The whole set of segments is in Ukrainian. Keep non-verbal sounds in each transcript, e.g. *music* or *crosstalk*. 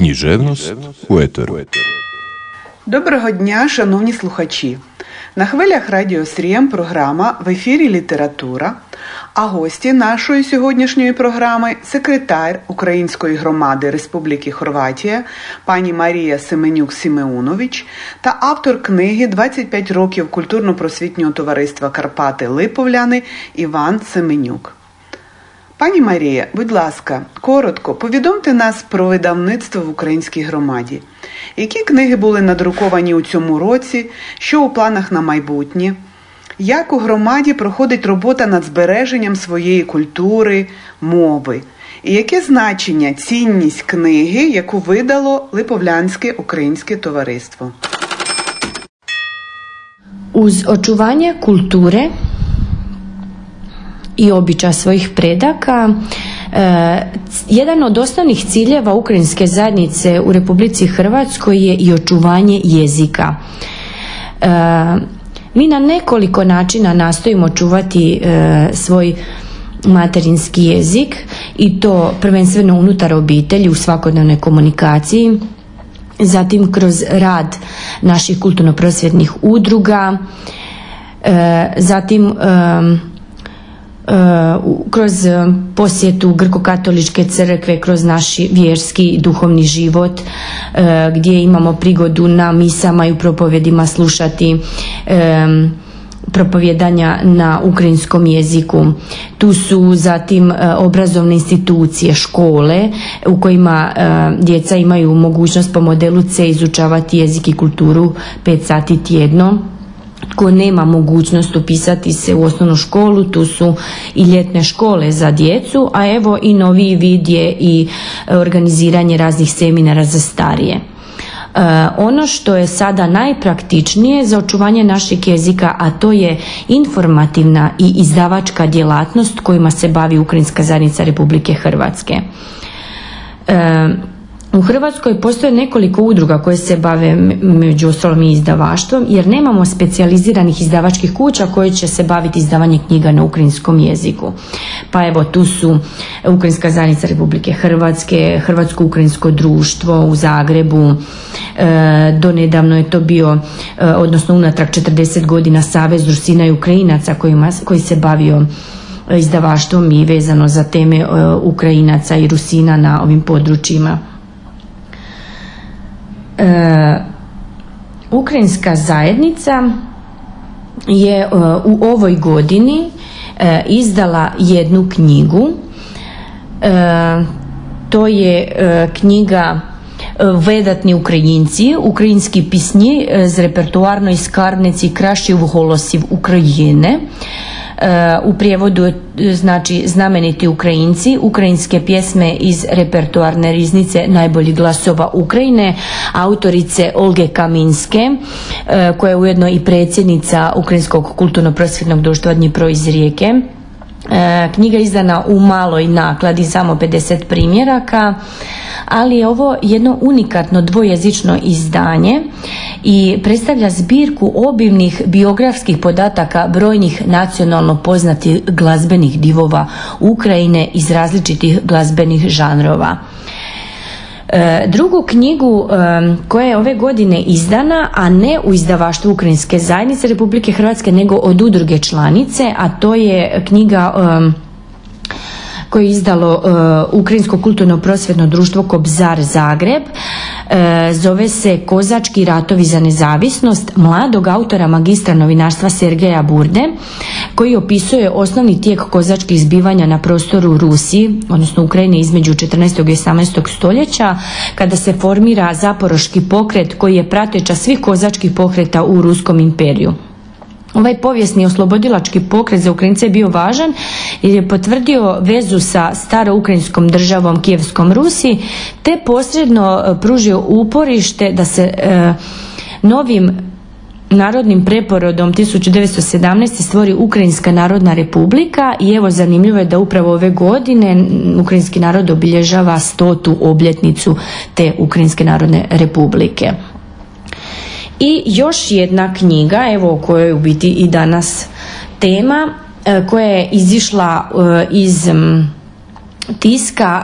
Кніжевність у етеру. Доброго дня, шановні слухачі. На хвилях Радіо Срієм програма в ефірі Література. А гості нашої сьогоднішньої програми секретар Української громади Республіки Хорватія пані Марія Семенюк Сімеунович та автор книги «25 років культурно-просвітнього товариства Карпати Липовляни Іван Семенюк. Пані Марія, будь ласка, коротко повідомте нас про видавництво в українській громаді. Які книги були надруковані у цьому році, що у планах на майбутнє? Як у громаді проходить робота над збереженням своєї культури, мови? І яке значення, цінність книги, яку видало Липовлянське українське товариство? Uz očuvanje kulture i običaja svojih predaka e, jedan od osnovnih ciljeva ukrajinske zajednice u Republici Hrvatskoj je i očuvanje jezika. E, mi na nekoliko načina nastojimo čuvati e, svoj materinski jezik i to prvenstveno unutar obitelji u svakodnevnoj komunikaciji zatim kroz rad naših kulturno-prosvjetnih udruga, zatim kroz posjetu Grko-katoličke crkve, kroz naš vjerski i duhovni život gdje imamo prigodu na misama i u propovedima slušati propovjedanja na ukrajinskom jeziku. Tu su zatim obrazovne institucije, škole u kojima djeca imaju mogućnost po modelu C izučavati jezik i kulturu 5 sati tjedno tko nema mogućnost upisati se u osnovnu školu, tu su i ljetne škole za djecu, a evo i novi vid je i organiziranje raznih seminara za starije. ono što je sada najpraktičnije za očuvanje našeg jezika, a to je informativna i izdavačka djelatnost kojima se bavi Ukrajinska zajednica Republike Hrvatske. U Hrvatskoj postoje nekoliko udruga koje se bave među ostalom i izdavaštvom jer nemamo specijaliziranih izdavačkih kuća koje će se baviti izdavanje knjiga na ukrajinskom jeziku. Pa evo tu su Ukrajinska zajednica Republike Hrvatske, Hrvatsko-Ukrajinsko društvo u Zagrebu, e, donedavno je to bio, e, odnosno unatrag 40 godina Savez Rusina i Ukrajinaca kojima, koji se bavio izdavaštvom i vezano za teme e, Ukrajinaca i Rusina na ovim područjima. E, Ukrajinska zajednica je e, u ovoj godini e, izdala jednu knjigu. To je knjiga Ведатні українці, українські пісні з репертуарної скарбниці кращих голосів України. u prijevodu znači znameniti Ukrajinci, ukrajinske pjesme iz repertoarne riznice najboljih glasova Ukrajine, autorice Olge Kaminske, koja je ujedno i predsjednica Ukrajinskog kulturno-prosvjetnog društva Dnjipro iz Rijeke. Knjiga izdana u maloj nakladi, samo 50 primjeraka, ali je ovo jedno unikatno dvojezično izdanje i predstavlja zbirku obimnih biografskih podataka brojnih nacionalno poznatih glazbenih divova Ukrajine iz različitih glazbenih žanrova. Drugu knjigu koja je ove godine izdana, a ne u izdavaštvu Ukrajinske zajednice Republike Hrvatske, nego od udruge članice, a to je knjiga koje je izdalo uh, Ukrajinsko kulturno prosvjetno društvo Kobzar Zagreb. Uh, zove se Kozački ratovi za nezavisnost mladog autora magistra novinarstva Sergeja Burde koji opisuje osnovni tijek kozačkih zbivanja na prostoru Rusiji, odnosno Ukrajine između 14. i 18. stoljeća kada se formira zaporoški pokret koji je prateća svih kozačkih pokreta u Ruskom imperiju. Ovaj povijesni oslobodilački pokret za Ukrajince je bio važan jer je potvrdio vezu sa staroukrajinskom državom Kijevskom Rusiji te posredno pružio uporište da se e, novim narodnim preporodom 1917. stvori Ukrajinska narodna republika i evo zanimljivo je da upravo ove godine ukrajinski narod obilježava stotu obljetnicu te Ukrajinske narodne republike. I još jedna knjiga, evo o kojoj u biti i danas tema, koja je izišla iz tiska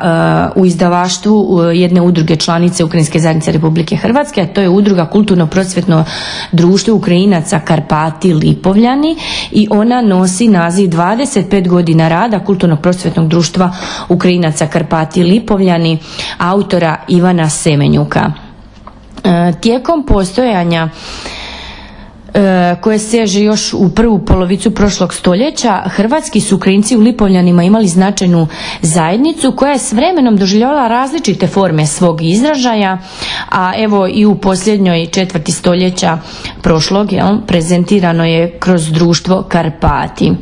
u izdavaštvu jedne udruge članice Ukrajinske zajednice Republike Hrvatske, a to je udruga Kulturno-prosvjetno društvo Ukrajinaca Karpati Lipovljani i ona nosi naziv 25 godina rada Kulturno-prosvjetnog društva Ukrajinaca Karpati Lipovljani autora Ivana Semenjuka. Tijekom postojanja E, koje seže još u prvu polovicu prošlog stoljeća, hrvatski su Ukrajinci u Lipovljanima imali značajnu zajednicu koja je s vremenom doživljavala različite forme svog izražaja, a evo i u posljednjoj četvrti stoljeća prošlog jel, prezentirano je kroz društvo Karpati.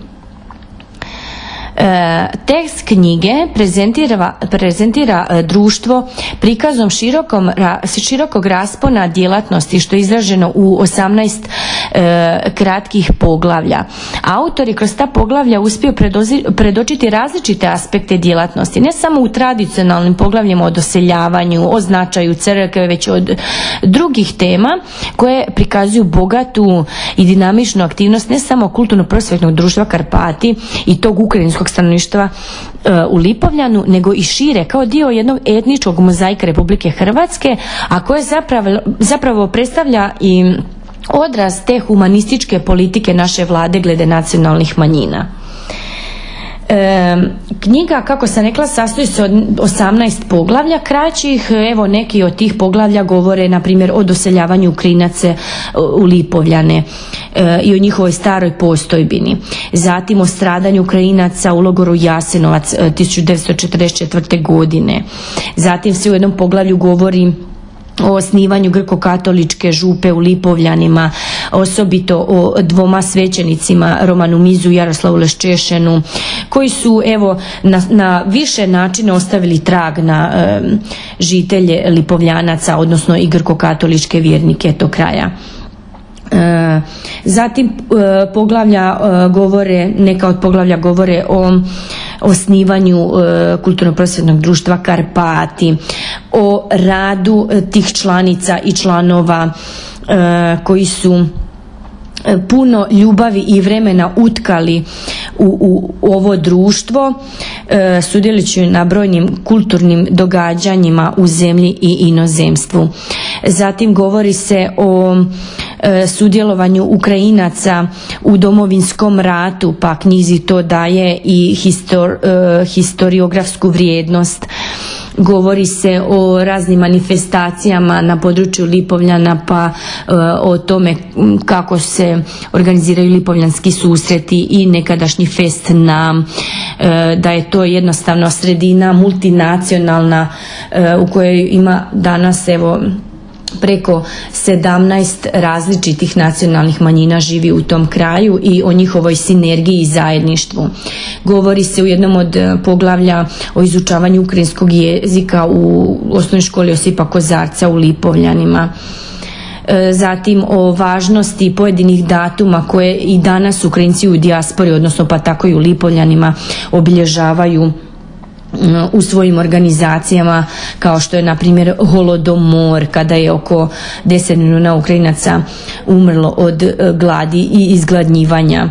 E, tekst knjige prezentira, prezentira e, društvo prikazom širokom, širokog raspona djelatnosti što je izraženo u 18 e, kratkih poglavlja. Autor je kroz ta poglavlja uspio predočiti različite aspekte djelatnosti, ne samo u tradicionalnim poglavljima o doseljavanju, o značaju crkve, već od drugih tema koje prikazuju bogatu i dinamičnu aktivnost ne samo kulturno-prosvjetnog društva Karpati i tog ukrajinskog stanovništva e, u Lipovljanu, nego i šire kao dio jednog etničkog mozaika Republike Hrvatske, a koje zapravo, zapravo predstavlja i odraz te humanističke politike naše vlade glede nacionalnih manjina. E, knjiga, kako sam rekla, sastoji se od 18 poglavlja kraćih. Evo, neki od tih poglavlja govore, na primjer, o doseljavanju Ukrajinace u Lipovljane e, i o njihovoj staroj postojbini. Zatim o stradanju Ukrajinaca u logoru Jasenovac 1944. E, godine. Zatim se u jednom poglavlju govori o osnivanju grko-katoličke župe u Lipovljanima, osobito o dvoma svećenicima Romanu Mizu i Jaroslavu Leščešenu, koji su evo na, na više načina ostavili trag na žitelje Lipovljanaca, odnosno i grko-katoličke vjernike tog kraja. E, zatim e, poglavlja e, govore, neka od poglavlja govore o osnivanju kulturno-prosvjetnog društva Karpati, o radu tih članica i članova koji su puno ljubavi i vremena utkali u, u ovo društvo e, sudjelujući na brojnim kulturnim događanjima u zemlji i inozemstvu. Zatim govori se o e, sudjelovanju Ukrajinaca u domovinskom ratu, pa knjizi to daje i histor, e, historiografsku vrijednost. Govori se o raznim manifestacijama na području Lipovljana pa e, o tome kako se organiziraju lipovljanski susreti i nekadašnji fest na e, da je to jednostavno sredina multinacionalna e, u kojoj ima danas evo preko 17 različitih nacionalnih manjina živi u tom kraju i o njihovoj sinergiji i zajedništvu. Govori se u jednom od e, poglavlja o izučavanju ukrajinskog jezika u osnovnoj školi Osipa Kozarca u Lipovljanima e, zatim o važnosti pojedinih datuma koje i danas Ukrajinci u dijaspori, odnosno pa tako i u Lipovljanima obilježavaju u svojim organizacijama kao što je na primjer Holodomor kada je oko 10 milijuna Ukrajinaca umrlo od e, gladi i izgladnjivanja.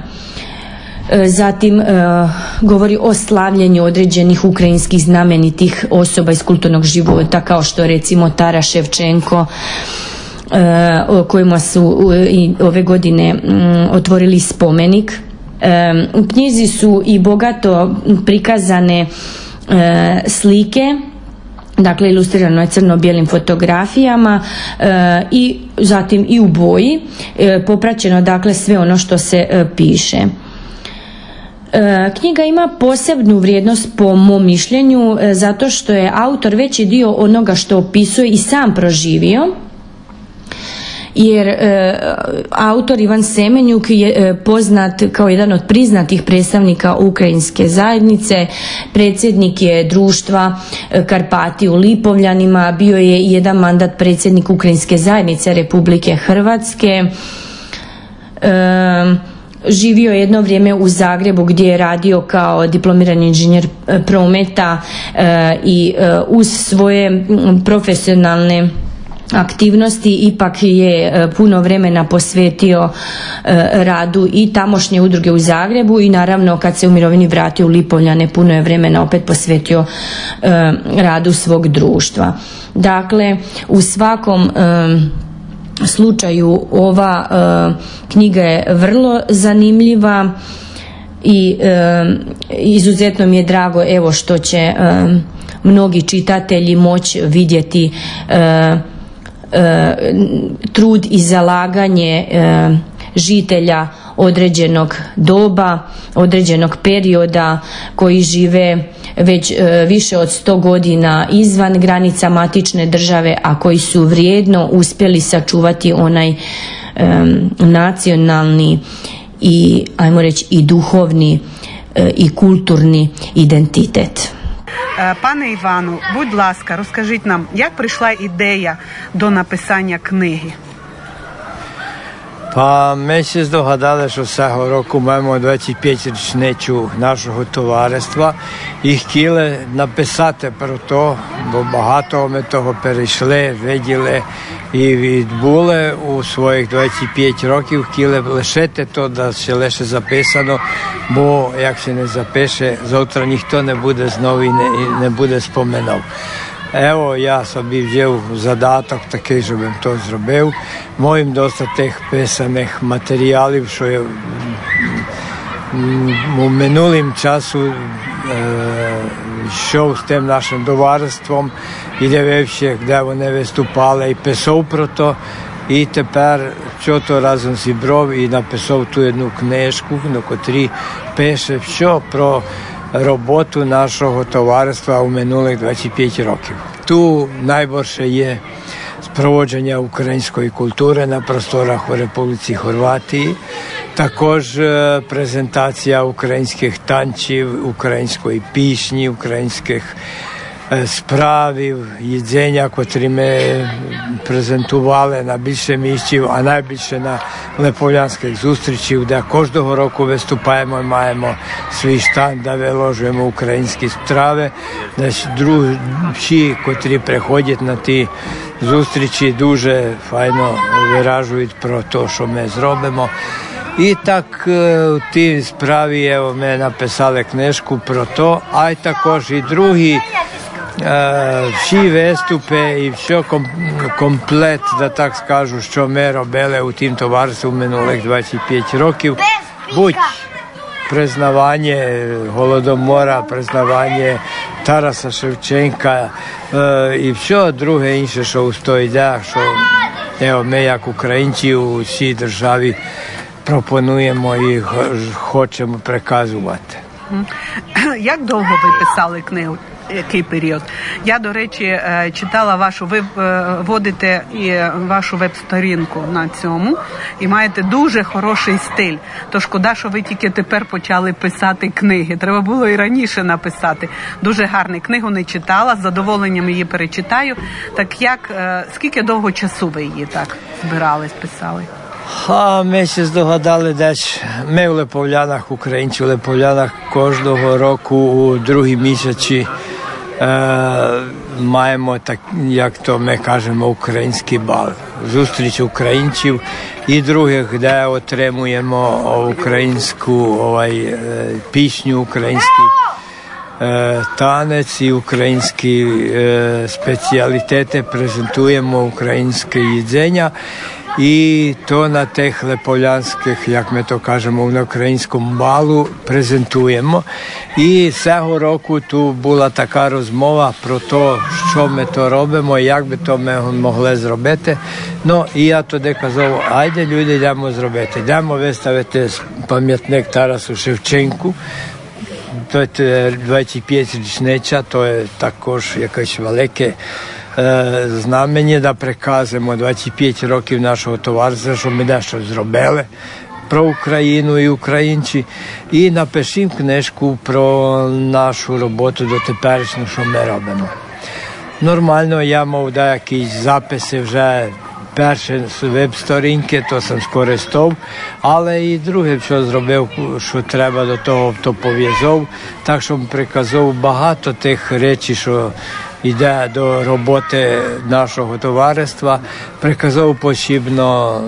E, zatim e, govori o slavljenju određenih ukrajinskih znamenitih osoba iz kulturnog života kao što recimo Tara Ševčenko o kojima su i ove godine otvorili spomenik. U knjizi su i bogato prikazane slike dakle ilustrirano je crno-bijelim fotografijama e, i zatim i u boji e, popraćeno dakle sve ono što se piše. Knjiga ima posebnu vrijednost po mom mišljenju zato što je autor veći dio onoga što opisuje i sam proživio jer e, autor Ivan Semenjuk je e, poznat kao jedan od priznatih predstavnika ukrajinske zajednice, predsjednik je društva e, Karpati u Lipovljanima, bio je jedan mandat predsjednik Ukrajinske zajednice Republike Hrvatske. živio je jedno vrijeme u Zagrebu gdje je radio kao diplomirani inženjer prometa i uz svoje profesionalne aktivnosti ipak je e, puno vremena posvetio e, radu i tamošnje udruge u Zagrebu i naravno kad se u mirovini vratio u Lipovljane puno je vremena opet posvetio e, radu svog društva. Dakle, u svakom slučaju ova knjiga je vrlo zanimljiva i izuzetno mi je drago evo što će mnogi čitatelji moći vidjeti trud i zalaganje e, žitelja određenog doba, određenog perioda koji žive već e, više od sto godina izvan granica matične države, a koji su vrijedno uspjeli sačuvati onaj nacionalni i ajmo reći i duhovni i kulturni identitet. Е, пане Івану, будь ласка, розкажіть нам, як прийшла ідея до написання книги? Pa ми ще здогадали, що цього року маємо 25 річницю нашого товариства і хотіли написати про те, бо багато ми того перейшли, виділи і відбули у своїх 25 років, хотіли лишити то, да ще лише записано, бо як ще не запише, завтра ніхто не буде знову і не, і не буде споминав. Evo, ja собі взяв задаток такий, щоб то зробив. Моїм доста тих писаних матеріалів, що я у минулим часу е, йшов з тим нашим товариством і дивився, де вони виступали, і писав про то. І тепер що то разом зібрав і написав ту одну книжку, на котрій пише що про роботу нашого товариства у минулих 25 років. Ту найбільше є спроводження української культури на просторах у Республіці Хорватії, також презентація українських танців, української пісні, українських справів, їдзення, котрі ми презентували на більше місців, а найбільше на леполянських зустрічів, де кожного року виступаємо і маємо свій штанд, де виложуємо українські страви, де котрі приходять на ті зустрічі, дуже файно виражують про те, що ми зробимо. І так в тій справі ми написали книжку про то, а й також і другі всі виступи і все комплект, да так скажу, що ми робили у тім товаристві минулих 25 років. Будь признавання Голодомора, признавання Тараса Шевченка і все друге інше, що у сто йде, що ево, ми як українці у цій державі пропонуємо і хочемо приказувати. *clears throat* Як довго ви писали книгу? який період. Я, до речі, е, читала вашу, ви е, водите і вашу веб-сторінку на цьому і маєте дуже хороший стиль. То шкода, що ви тільки тепер почали писати книги. Треба було і раніше написати. Дуже гарний книгу не читала, з задоволенням її перечитаю. Так як е, скільки довго часу ви її так збирались, писали? А ми ще здогадали десь. Ми в Липовлянах, українці в Липовлянах кожного року у другій місяці е, маємо так, як то ми кажемо, український бал. Зустріч українців і других, де отримуємо українську ovaj, е, пісню, український е, танець і українські е, спеціалітети, презентуємо українське їдзення. І то на тих леполянських, як ми то кажемо, на українському балу презентуємо. І цього року тут була така розмова про те, що ми то робимо, як би то ми могли зробити. Ну і я тоді казав, айде люди йдемо зробити. Йдемо виставити пам'ятник Тарасу Шевченку. 25 річниця, то також якесь велике знамені да приказимо 25 років нашого товариства, що ми дещо зробили про Україну і українці, і напишімо книжку про нашу роботу до теперішнього, що ми робимо. Нормально, я мав деякі записи вже перше веб-сторінки, то сам скористав, але і друге, що зробив, що треба до того, то пов'язав. Так що приказав багато тих речей, що йде до роботи нашого товариства. Приказав посібно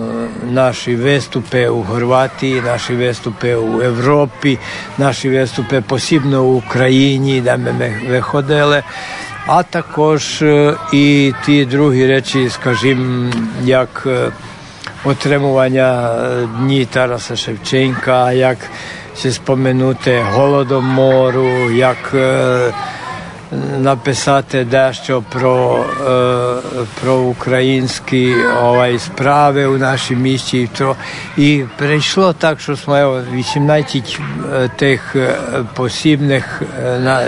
наші виступи у Хорватії, наші виступи у Європі, наші виступи посібно в Україні, де ми виходили. А також і ті другі речі, скажімо, як отримування дні Тараса Шевченка, як ще споминути Голодомору, як написати дещо про е, про українські ovaj, справи у нашій місті. І прийшло так, що ми 18 тих посібних,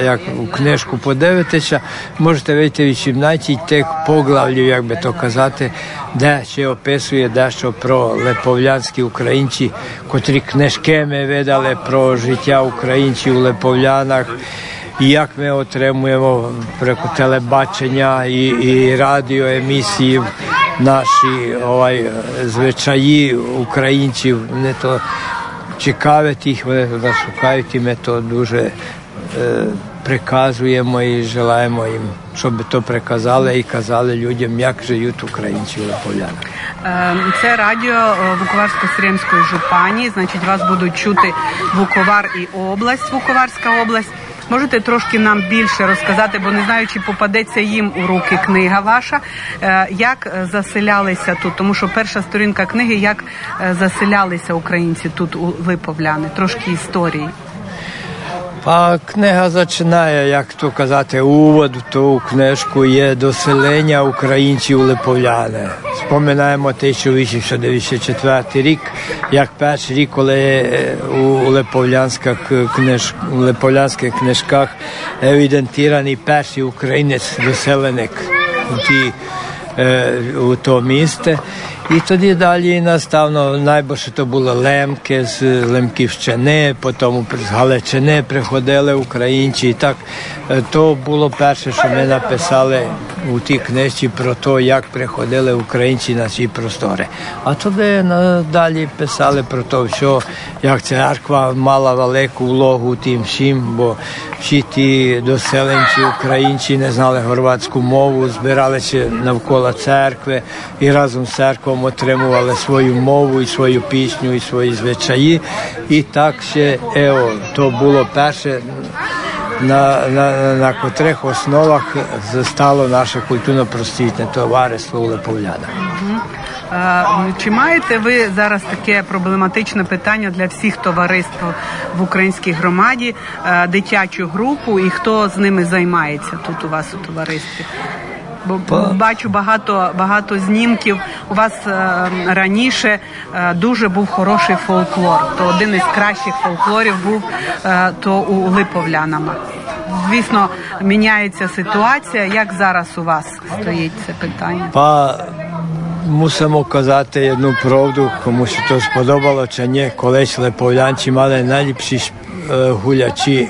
як у книжку подивитися, можете вийти 18 тих поглавлів, як би то казати, де ще описує дещо про липовлянські українці, котрі книжки ми видали про життя українців у Липовлянах і як ми отримуємо телебачення і і радіоемісії наші ovaj, звичаї українців. Вони то цікавить їх, вони туди шукають, і ми то дуже е, приказуємо і желаємо їм, щоб то приказали і казали людям, як живуть українці у Липовлянах. Це радіо Вуковарсько-Сирімської жупані. Значить, вас будуть чути Вуковар і область, Вуковарська область. Можете трошки нам більше розказати, бо не знаю, чи попадеться їм у руки книга ваша, як заселялися тут, тому що перша сторінка книги, як заселялися українці тут у Липовляни, трошки історії. А книга починає, як то казати, увод в ту книжку є доселення українців Липовляни. Споминаємо 1894 рік, як перший рік, коли у липовлянських книж, липовлянських книжках евідентований перший українець доселеник у ті у то місце. І тоді далі наставно найбільше то були лемки з Лемківщини, потім з Галичини приходили українці. І так то було перше, що ми написали у тій книжці про те, як приходили українці на ці простори. А тоді далі писали про те, що як церква мала велику вологу тим всім, бо всі ті доселенці українці не знали хорватську мову, збиралися навколо церкви і разом з церквою отримували свою мову, і свою пісню, і свої звичаї. І так ще ео, то було перше. На на, на котрих основах стало наше культурно-просвітне товариство у Липовлянах. Чи маєте ви зараз таке проблематичне питання для всіх товариств в українській громаді, дитячу групу і хто з ними займається тут у вас у товаристві? Бачу багато багато знімків. У вас е, раніше е, дуже був хороший фолклор. То один із кращих фолклорів був е, то у Липовлянами. Звісно, міняється ситуація. Як зараз у вас стоїть це питання? Па мусимо казати одну правду, кому що то сподобало чи ні. Колись липовлянці мали найліпші гулячі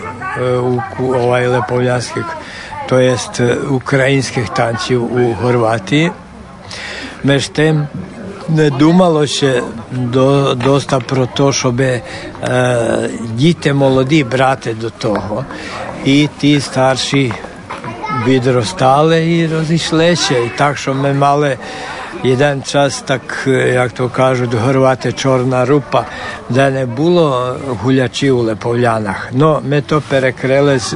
у липовлянських to jest українських танців у Хорватії. Між тим не думало ще до, доста про те, щоб е, діти молоді брати до того. І ті старші відростали і розійшлися. І так, що ми мали один час, так як то кажуть, горвати чорна рупа, де не було гулячів у Липовлянах. Ну, ми то перекрили з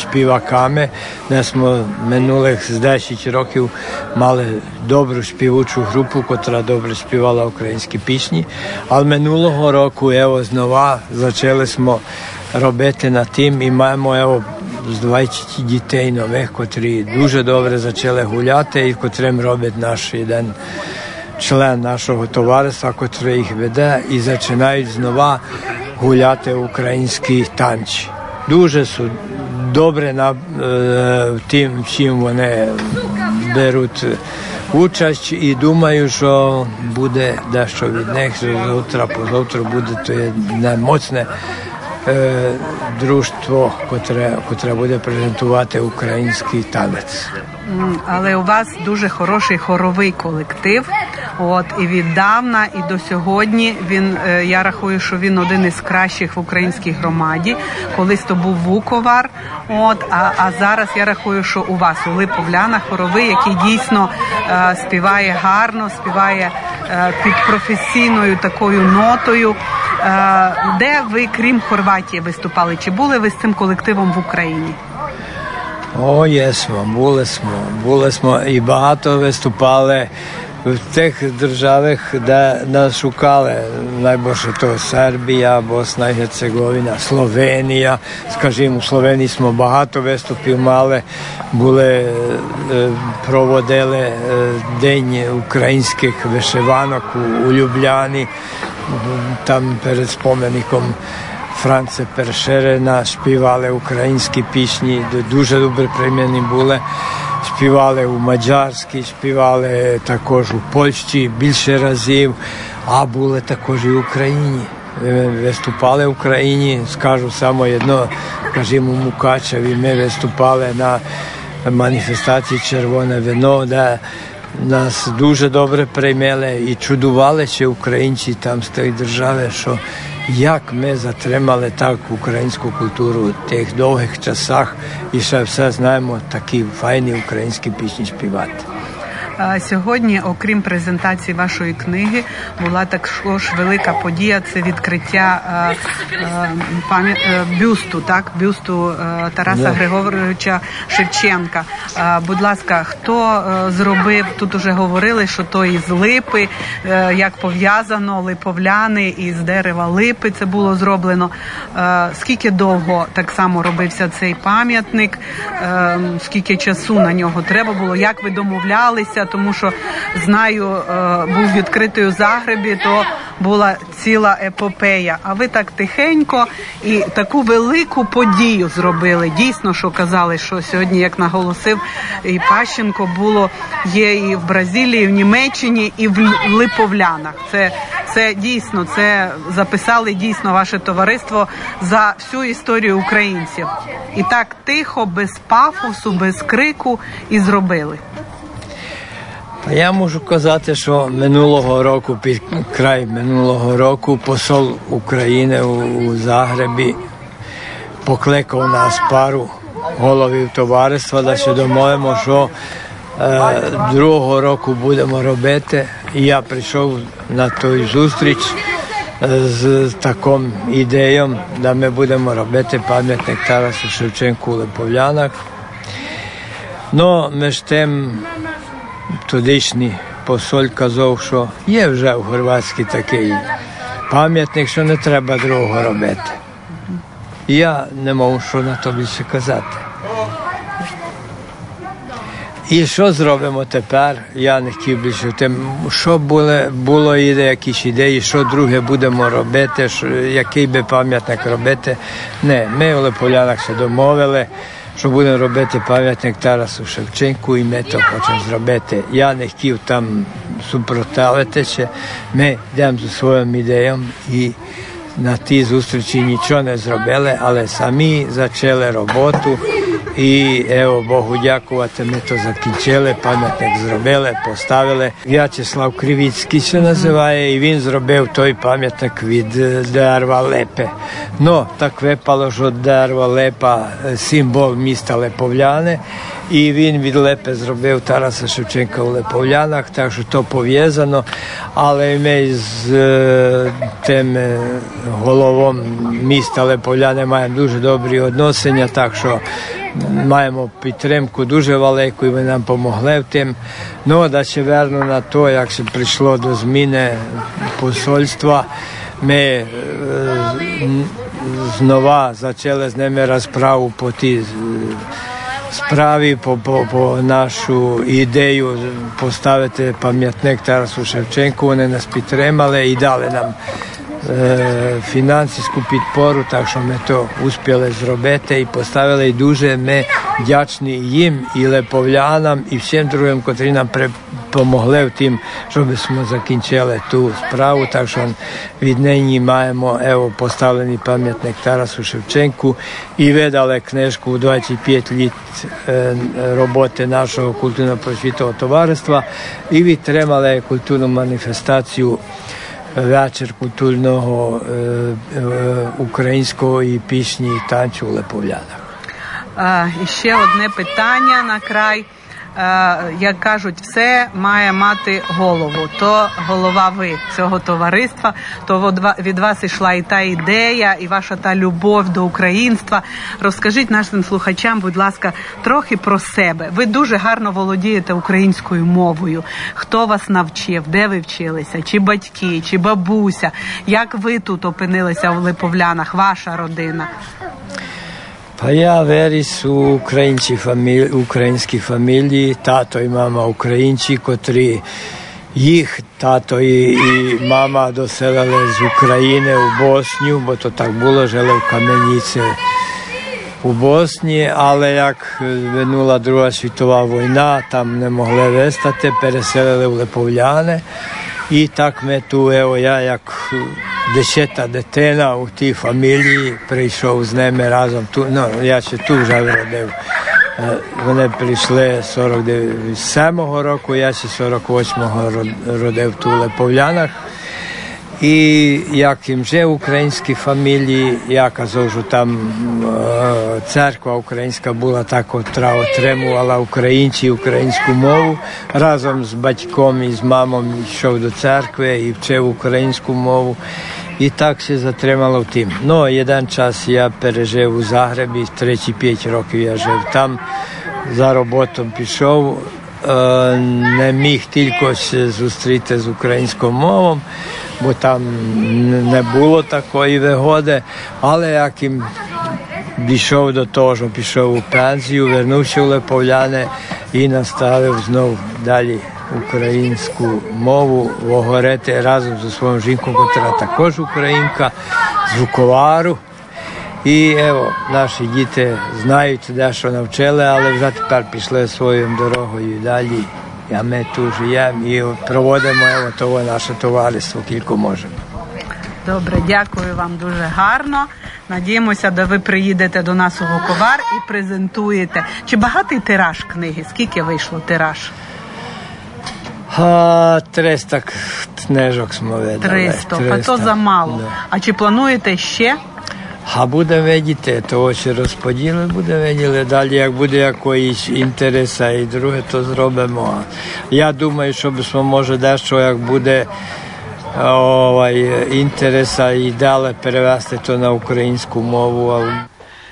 співаками, де ми минулих з 10 років мали добру співучу групу, котра добре співала українські пісні. Але минулого року ево знову почали робити над тим і маємо ево з 20 дітей нових, котрі дуже добре почали гуляти і котрим робить наш один член нашого товариства, котрий їх веде, і починають знову гуляти українські танці. Дуже добре на е, тим, чим вони беруть участь, і думаю, що буде дещо від них. Завтра позавтра буде то є моцне е, друштво, котре, котре буде презентувати український танець. Але у вас дуже хороший хоровий колектив. От і віддавна, і до сьогодні він е, я рахую, що він один із кращих в українській громаді. Колись то був Вуковар. От а а зараз я рахую, що у вас у Липовляна хоровий, який дійсно е, співає гарно, співає е, під професійною такою нотою. Де ви, крім Хорватії, виступали? Чи були ви з цим колективом в Україні? О, єсмо, були смо. Були смо і багато виступали в тих державах, де нас шукали. Найбільше то Сербія, Босна і Герцеговина, Словенія. Скажімо, у Словенії ми багато виступів мали, були, проводили День українських вишиванок у Любляні, там перед споменником. Франце Першерена співали українські пісні, дуже добре приймені були. Співали у Маджарській, співали також у Польщі більше разів, а були також і в Україні. Виступали в Україні, скажу саме одно, скажімо, у Мукачеві ми виступали на маніфестації Червоне вино, де нас дуже добре приймали і чудували, що українці там з тієї держави, що як ми затримали так українську культуру в тих довгих часах і ще все знаємо такі файні українські пісні співати. Сьогодні, окрім презентації вашої книги, була також велика подія. Це відкриття бюсту, так бюсту Тараса. Григоровича Шевченка. Будь ласка, хто зробив тут? Уже говорили, що то із липи, як пов'язано, липовляни із дерева липи. Це було зроблено. Скільки довго так само робився цей пам'ятник? Скільки часу на нього треба було? Як ви домовлялися? Тому що знаю, е, був відкритий у Загребі, то була ціла епопея. А ви так тихенько і таку велику подію зробили. Дійсно, що казали, що сьогодні, як наголосив і Пащенко, було є і в Бразилії, і в Німеччині, і в Липовлянах. Це це дійсно це записали дійсно ваше товариство за всю історію українців. І так тихо, без пафосу, без крику і зробили. Я можу казати, що минулого року, під край минулого року, посол України у Загребі покликав нас пару головів товариства, да ще домовимо, що е, другого року будемо робити. І я прийшов на той зустріч е, з таким ідеєю, де ми будемо робити пам'ятник Тарасу Шевченку Липовлянах. Ну, між тим тодішній посоль казав, що є вже в Хорватській такий пам'ятник, що не треба другого робити. Я не мав що на то більше казати. І що зробимо тепер? Я не хотів більше тим, що було, було якісь ідеї, що друге будемо робити, що, який би пам'ятник робити. Не, ми у Липолянах ще домовили što budem robete pametnik nektara su Ševčenku i me to počem zrobete. Ja ne htiju tam suprotavete će, me idem za svojom idejom i na ti zustrići ničo ne zrobele, ale sami začele robotu І ево Богу дякувати, ми то закінчили, пам'ятник зробили, поставили. В'ячеслав Кривіцький що називає, і він зробив той пам'ятник від дерева Лепе. Ну, так випало, що дерево Лепа символ міста Леповляни. І він від Лепе зробив Тараса Шевченка у Леповлянах, так що то пов'язано. Але ми з е, тим головом міста Леповляни маємо дуже добрі відносини, так що маємо підтримку дуже велику, і ви нам допомогли в тим. Ну, да ще верну на то, як ще прийшло до зміни посольства, ми е, знова почали з ними розправу по тій справі, по, по, по нашу ідею поставити пам'ятник Тарасу Шевченку. Вони нас підтримали і дали нам Е, Фінансову підпору, так що ми то успіли зробити і поставили. І дуже ми вдячні їм, і леповлянам, і всім другим, котрі нам допомогли в тим, щоб ми закінчили ту справу. Так що віднині маємо ево, поставлений пам'ятник Тарасу Шевченку і видали книжку 25 літ роботи нашого культурно-просвітового товариства і відтримали культурну маніфестацію. Вечір культурного е, е, українського пісні і танцю у Липовлянах. І ще одне питання на край. Як кажуть, все має мати голову. То голова ви цього товариства, то від вас йшла і та ідея, і ваша та любов до українства. Розкажіть нашим слухачам, будь ласка, трохи про себе. Ви дуже гарно володієте українською мовою. Хто вас навчив? Де ви вчилися? Чи батьки, чи бабуся? Як ви тут опинилися у Липовлянах? Ваша родина? Pa ja veri su ukrajinci familji, українські фамілії, тато і мама українці, котрі їх тато і, і мама доселили з України у Босню, бо то так було, жили в Кам'яніці у Босні, але як минула Друга світова війна, там не могли вистати, переселили в Липовляни. І так ми ту, ево, я як десята дитина у тій фамілії прийшов з ними разом. Ту, ну, я ще тут вже вродив. Вони прийшли 47-го року, я ще 48-го родив ту в Липовлянах. І як їм вже українські фамілії, я казав, що там церква українська була та, котра отримувала українці українську мову. Разом з батьком і з мамою йшов до церкви і вчив українську мову. І так се затримало в тим. Ну, один час я пережив у Загребі, 35 років я жив там, за роботом пішов. Не міг тільки зустріти з українською мовою, бо там не було такої вигоди, але як їм дійшов до того, що пішов у пенсію, вернувся в Липовляни і наставив знов далі українську мову говорити разом зі своїм жінком, яка також українка, з Вуковару. І ево, наші діти знають, де що навчили, але вже тепер пішли своєю дорогою далі. А ми тут живемо і проводимо ево, того наше товариство, кілько можемо. Добре, дякую вам дуже гарно. Надіємося, що ви приїдете до нас у Вуковар і презентуєте. Чи багатий тираж книги? Скільки вийшло тираж? А, 300 книжок ми видали. 300, 300. а то замало. Да. А чи плануєте ще? А буде видіти, того що розподіли, буде виділи. Далі, як буде якоїсь інтереса і друге, то зробимо. Я думаю, що може дещо, як буде ovaj, інтереса і далі перевести то на українську мову.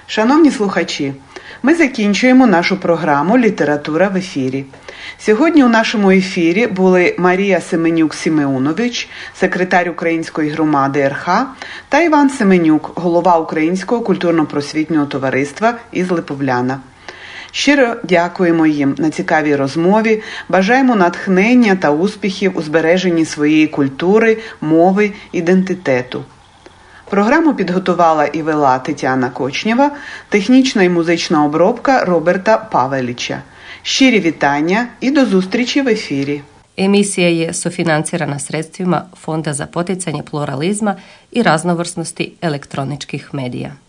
Шановні слухачі, ми закінчуємо нашу програму Література в ефірі. Сьогодні у нашому ефірі були Марія Семенюк Сімеунович, секретар Української громади РХ, та Іван Семенюк, голова Українського культурно-просвітнього товариства із Липовляна. Щиро дякуємо їм на цікавій розмові. Бажаємо натхнення та успіхів у збереженні своєї культури, мови, ідентитету. Програму підготувала і вела Тетяна Кочнєва, технічна і музична обробка Роберта Павеліча. Širi vitanja i do zustrići v efiri. Emisija je sufinancirana sredstvima Fonda za poticanje pluralizma i raznovrsnosti elektroničkih medija.